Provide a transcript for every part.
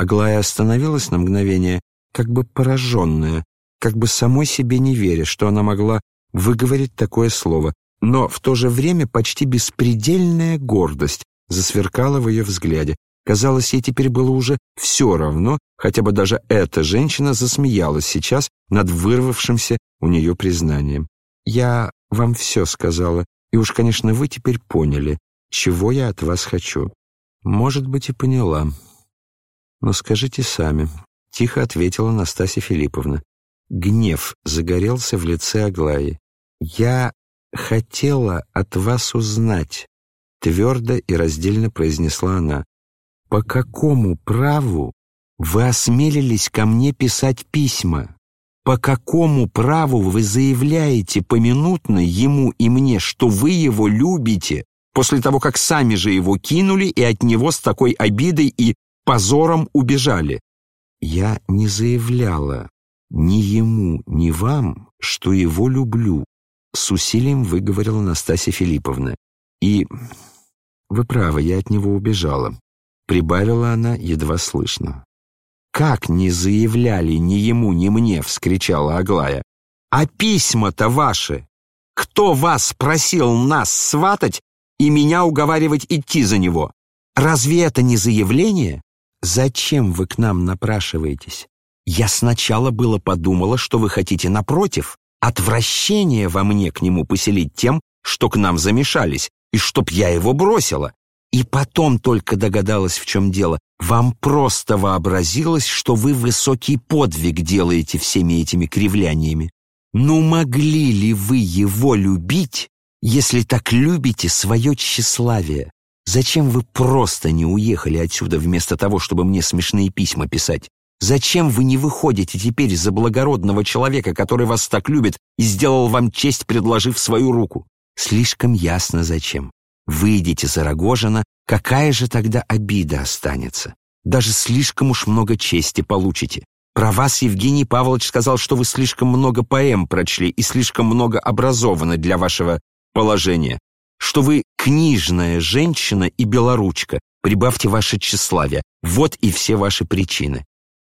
Аглая остановилась на мгновение, как бы пораженная, как бы самой себе не веря, что она могла выговорить такое слово, но в то же время почти беспредельная гордость засверкала в ее взгляде. Казалось, ей теперь было уже все равно, хотя бы даже эта женщина засмеялась сейчас над вырвавшимся у нее признанием. «Я вам все сказала, и уж, конечно, вы теперь поняли, чего я от вас хочу». «Может быть, и поняла. Но скажите сами», — тихо ответила Настасья Филипповна. Гнев загорелся в лице Аглаи. «Я хотела от вас узнать», — твердо и раздельно произнесла она. «По какому праву вы осмелились ко мне писать письма? По какому праву вы заявляете поминутно ему и мне, что вы его любите, после того, как сами же его кинули и от него с такой обидой и позором убежали?» «Я не заявляла ни ему, ни вам, что его люблю», с усилием выговорила Настасья Филипповна. «И вы правы, я от него убежала прибавила она едва слышно. «Как не заявляли ни ему, ни мне!» — вскричала Аглая. «А письма-то ваши! Кто вас просил нас сватать и меня уговаривать идти за него? Разве это не заявление? Зачем вы к нам напрашиваетесь? Я сначала было подумала, что вы хотите напротив, отвращение во мне к нему поселить тем, что к нам замешались, и чтоб я его бросила. И потом только догадалась, в чем дело. Вам просто вообразилось, что вы высокий подвиг делаете всеми этими кривляниями. Ну могли ли вы его любить, если так любите свое тщеславие? Зачем вы просто не уехали отсюда вместо того, чтобы мне смешные письма писать? Зачем вы не выходите теперь за благородного человека, который вас так любит и сделал вам честь, предложив свою руку? Слишком ясно зачем. Выйдете за Рогожина, какая же тогда обида останется? Даже слишком уж много чести получите. Про вас Евгений Павлович сказал, что вы слишком много поэм прочли и слишком много образованы для вашего положения, что вы книжная женщина и белоручка, прибавьте ваше тщеславие. Вот и все ваши причины.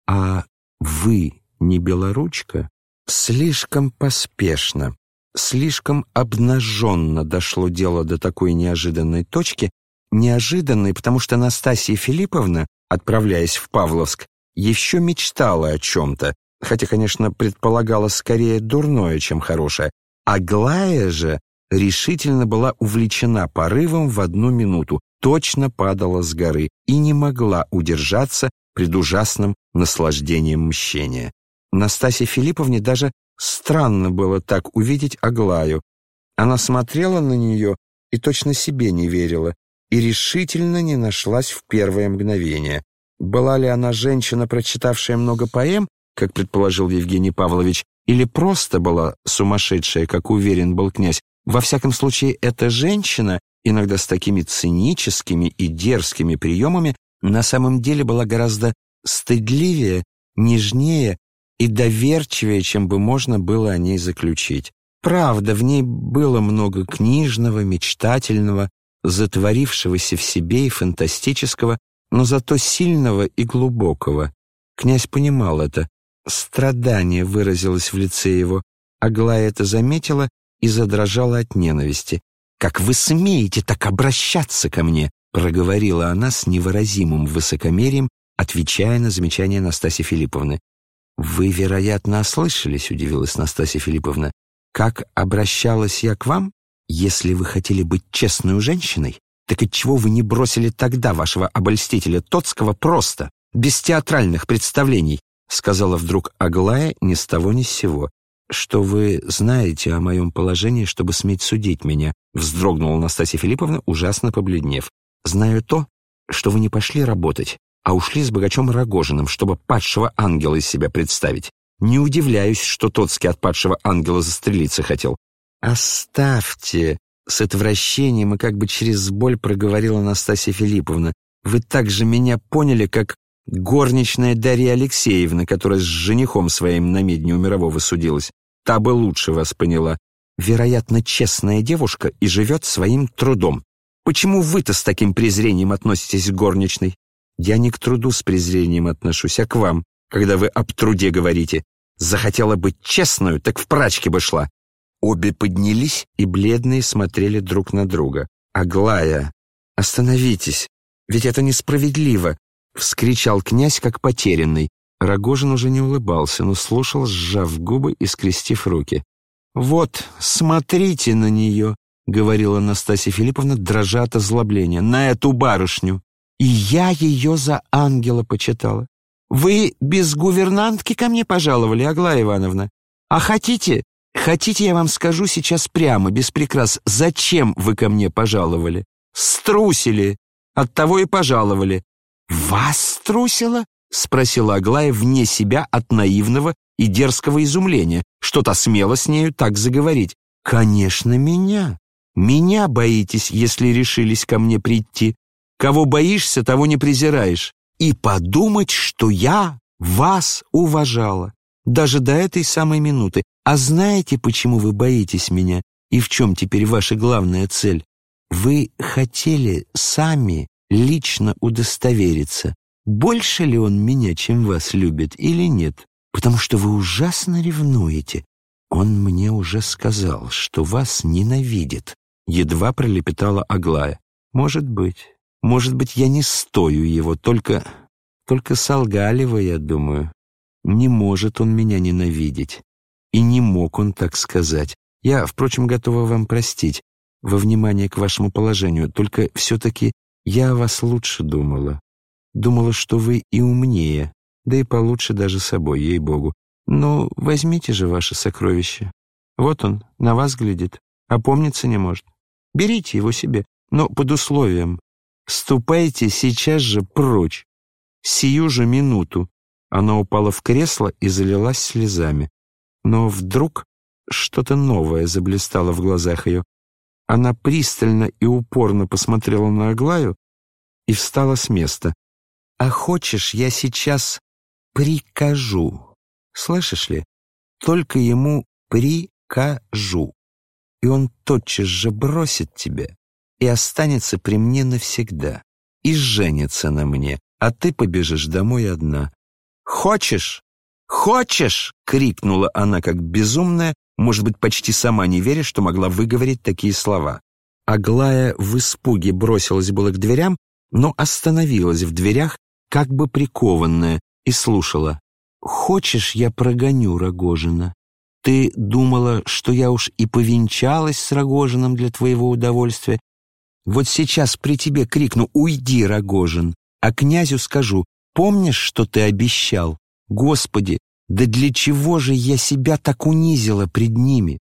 А вы не белоручка? Слишком поспешно, Слишком обнаженно дошло дело до такой неожиданной точки, неожиданной, потому что Настасья Филипповна, отправляясь в Павловск, еще мечтала о чем-то, хотя, конечно, предполагала скорее дурное, чем хорошее. А Глая же решительно была увлечена порывом в одну минуту, точно падала с горы и не могла удержаться пред ужасным наслаждением мщения. Настасье Филипповне даже Странно было так увидеть Аглаю. Она смотрела на нее и точно себе не верила, и решительно не нашлась в первое мгновение. Была ли она женщина, прочитавшая много поэм, как предположил Евгений Павлович, или просто была сумасшедшая, как уверен был князь. Во всяком случае, эта женщина, иногда с такими циническими и дерзкими приемами, на самом деле была гораздо стыдливее, нежнее и доверчивее, чем бы можно было о ней заключить. Правда, в ней было много книжного, мечтательного, затворившегося в себе и фантастического, но зато сильного и глубокого. Князь понимал это. Страдание выразилось в лице его. Аглая это заметила и задрожала от ненависти. «Как вы смеете так обращаться ко мне?» проговорила она с невыразимым высокомерием, отвечая на замечание Настасьи Филипповны. «Вы, вероятно, ослышались», — удивилась Настасья Филипповна. «Как обращалась я к вам? Если вы хотели быть честной женщиной, так отчего вы не бросили тогда вашего обольстителя Тоцкого просто, без театральных представлений?» — сказала вдруг Аглая ни с того ни с сего. «Что вы знаете о моем положении, чтобы сметь судить меня?» — вздрогнула Настасья Филипповна, ужасно побледнев. «Знаю то, что вы не пошли работать, а ушли с богачом Рогожиным, чтобы падшего ангела из себя представить. Не удивляюсь, что Тоцкий от падшего ангела застрелиться хотел. «Оставьте!» — с отвращением и как бы через боль проговорила Анастасия Филипповна. «Вы так же меня поняли, как горничная Дарья Алексеевна, которая с женихом своим на медне у мирового судилась. Та бы лучше вас поняла. Вероятно, честная девушка и живет своим трудом. Почему вы-то с таким презрением относитесь к горничной? Я не к труду с презрением отношусь, а к вам, когда вы об труде говорите. Захотела быть честную, так в прачке бы шла. Обе поднялись и бледные смотрели друг на друга. «Аглая, остановитесь, ведь это несправедливо!» — вскричал князь, как потерянный. Рогожин уже не улыбался, но слушал, сжав губы и скрестив руки. «Вот, смотрите на нее!» — говорила Настасья Филипповна, дрожа от озлобления. «На эту барышню! И я ее за ангела почитала. Вы без гувернантки ко мне пожаловали, Аглая Ивановна? А хотите, Хотите, я вам скажу сейчас прямо, без прикрас, зачем вы ко мне пожаловали? Струсили. Оттого и пожаловали. Вас струсило? Спросила Аглая вне себя от наивного и дерзкого изумления. Что-то смело с нею так заговорить. Конечно, меня. Меня боитесь, если решились ко мне прийти. Кого боишься, того не презираешь. И подумать, что я вас уважала. Даже до этой самой минуты. А знаете, почему вы боитесь меня? И в чем теперь ваша главная цель? Вы хотели сами лично удостовериться, больше ли он меня, чем вас любит, или нет. Потому что вы ужасно ревнуете. Он мне уже сказал, что вас ненавидит. Едва пролепетала Аглая. Может быть. Может быть, я не стою его, только... Только солгали вы, я думаю. Не может он меня ненавидеть. И не мог он так сказать. Я, впрочем, готова вам простить, во внимание к вашему положению, только все-таки я о вас лучше думала. Думала, что вы и умнее, да и получше даже собой, ей-богу. Ну, возьмите же ваше сокровище. Вот он, на вас глядит, опомниться не может. Берите его себе, но под условием. Ступайте сейчас же прочь, сию же минуту, она упала в кресло и залилась слезами. Но вдруг что-то новое заблистало в глазах ее. Она пристально и упорно посмотрела на Аглаю и встала с места. «А хочешь, я сейчас прикажу? Слышишь ли? Только ему прикажу. И он тотчас же бросит тебя и останется при мне навсегда, и женится на мне, а ты побежишь домой одна. «Хочешь? Хочешь?» — крикнула она как безумная, может быть, почти сама не веря, что могла выговорить такие слова. Аглая в испуге бросилась было к дверям, но остановилась в дверях, как бы прикованная, и слушала. «Хочешь, я прогоню Рогожина? Ты думала, что я уж и повенчалась с Рогожиным для твоего удовольствия? Вот сейчас при тебе крикну «Уйди, Рогожин!» а князю скажу Помнишь, что ты обещал? Господи, да для чего же я себя так унизила пред ними?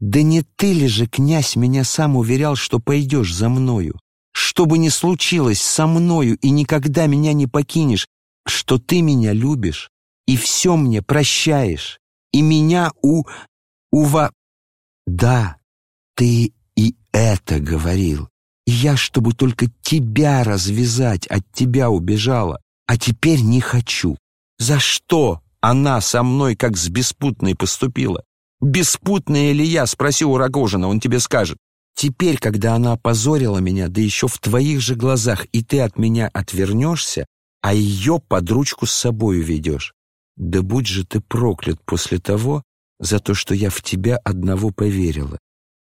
Да не ты ли же, князь, меня сам уверял, что пойдешь за мною? Что бы ни случилось со мною и никогда меня не покинешь, что ты меня любишь и все мне прощаешь, и меня у... ува... Да, ты и это говорил. Я, чтобы только тебя развязать, от тебя убежала. А теперь не хочу. За что она со мной как с беспутной поступила? Беспутная ли я, спроси у Рогожина, он тебе скажет. Теперь, когда она опозорила меня, да еще в твоих же глазах, и ты от меня отвернешься, а ее под ручку с собою ведешь. Да будь же ты проклят после того, за то, что я в тебя одного поверила.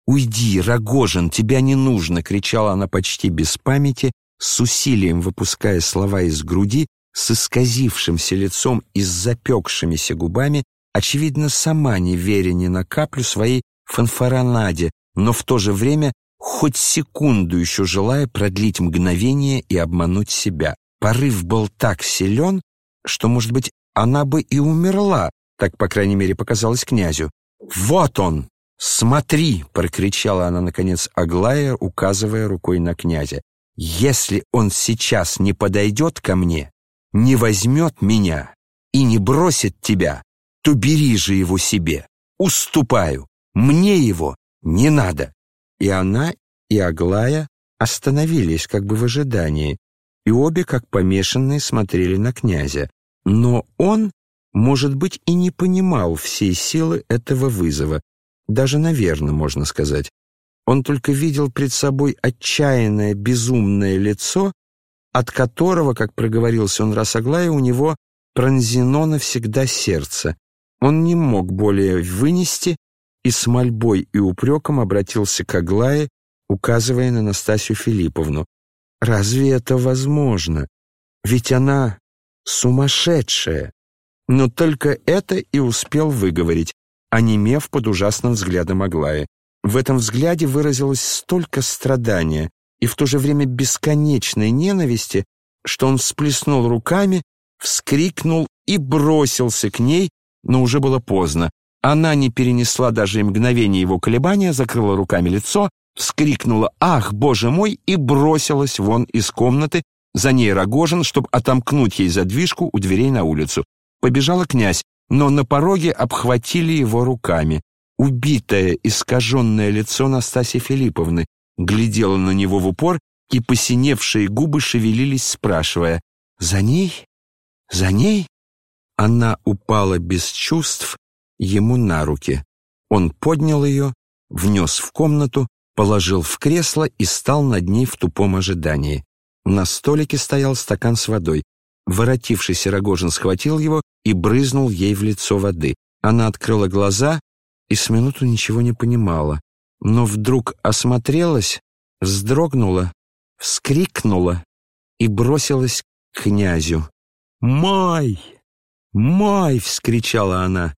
«Уйди, Рогожин, тебя не нужно!» — кричала она почти без памяти, с усилием выпуская слова из груди, с исказившимся лицом и с запекшимися губами, очевидно, сама не веря ни на каплю своей фанфаронаде, но в то же время хоть секунду еще желая продлить мгновение и обмануть себя. Порыв был так силен, что, может быть, она бы и умерла, так, по крайней мере, показалось князю. «Вот он! Смотри!» — прокричала она, наконец, Аглая, указывая рукой на князя. Если он сейчас не подойдет ко мне, не возьмет меня и не бросит тебя, то бери же его себе. Уступаю. Мне его не надо. И она, и Аглая остановились как бы в ожидании, и обе, как помешанные, смотрели на князя. Но он, может быть, и не понимал всей силы этого вызова, даже, наверное, можно сказать. Он только видел пред собой отчаянное, безумное лицо от которого, как проговорился он раз Аглае, у него пронзено навсегда сердце. Он не мог более вынести и с мольбой и упреком обратился к Аглае, указывая на Настасью Филипповну. «Разве это возможно? Ведь она сумасшедшая!» Но только это и успел выговорить, онемев под ужасным взглядом Аглаи. В этом взгляде выразилось столько страдания и в то же время бесконечной ненависти, что он всплеснул руками, вскрикнул и бросился к ней, но уже было поздно. Она не перенесла даже мгновения его колебания, закрыла руками лицо, вскрикнула «Ах, боже мой!» и бросилась вон из комнаты, за ней Рогожин, чтобы отомкнуть ей задвижку у дверей на улицу. Побежала князь, но на пороге обхватили его руками. Убитое, искаженное лицо Настасьи Филипповны глядело на него в упор, и посиневшие губы шевелились, спрашивая «За ней? За ней?» Она упала без чувств ему на руки. Он поднял ее, внес в комнату, положил в кресло и стал над ней в тупом ожидании. На столике стоял стакан с водой. Воротившийся Рогожин схватил его и брызнул ей в лицо воды. Она открыла глаза и с минуту ничего не понимала, но вдруг осмотрелась, вздрогнула, вскрикнула и бросилась к князю. «Май! Май!» — вскричала она.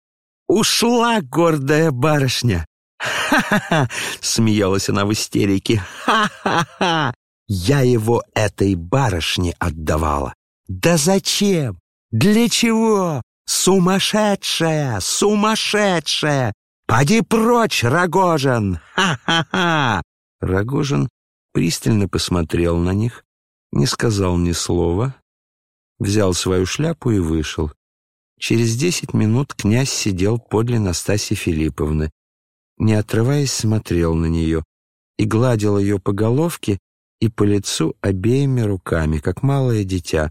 «Ушла гордая барышня!» «Ха-ха-ха!» — смеялась она в истерике. «Ха-ха-ха! Я его этой барышне отдавала. Да зачем? Для чего? Сумасшедшая! Сумасшедшая! Поди прочь, Рогожин! Ха-ха-ха!» Рогожин пристально посмотрел на них, не сказал ни слова, взял свою шляпу и вышел. Через десять минут князь сидел подле Настасьи Филипповны, не отрываясь смотрел на нее и гладил ее по головке и по лицу обеими руками, как малое дитя.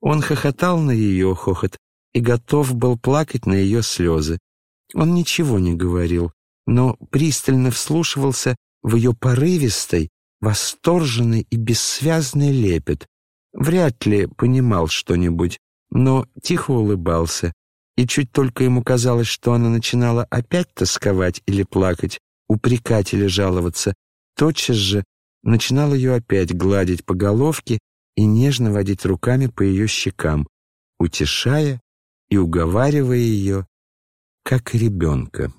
Он хохотал на ее хохот и готов был плакать на ее слезы. Он ничего не говорил, но пристально вслушивался в ее порывистой, восторженный и бессвязный лепет. Вряд ли понимал что-нибудь, но тихо улыбался, и чуть только ему казалось, что она начинала опять тосковать или плакать, упрекать или жаловаться, тотчас же начинал ее опять гладить по головке и нежно водить руками по ее щекам, утешая и уговаривая ее, как ребенка.